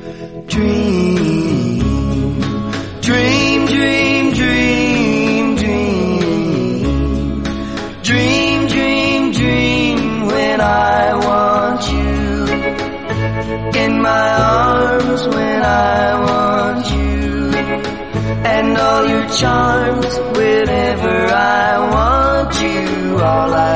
Dream, dream, dream, dream, dream. Dream, dream, dream when I want you. In my arms when I want you. And all your charms whenever I want you. All I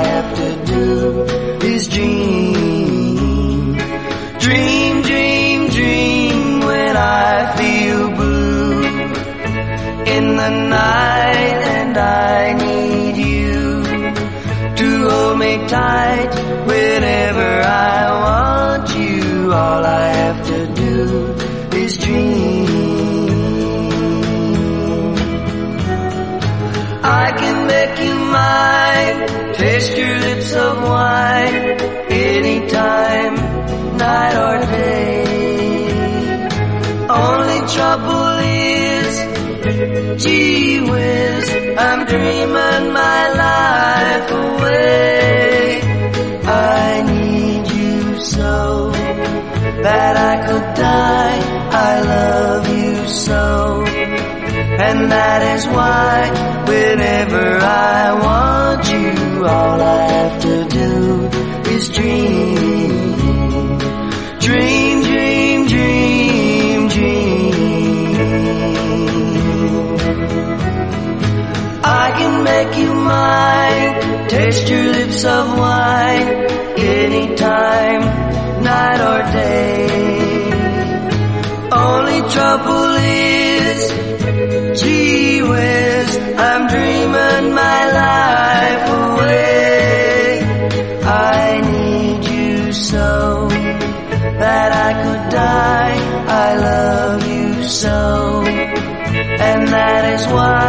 me tight whenever I want you. All I have to do is dream. I can make you mine, taste your lips of wine anytime, night or day. Only trouble is, gee whiz, I'm dreaming my life that I could die. I love you so. And that is why whenever I want you, all I have to do is dream. Dream, dream, dream, dream. I can make you mine, taste your lips of wine, dreaming my life away. I need you so that I could die. I love you so. And that is why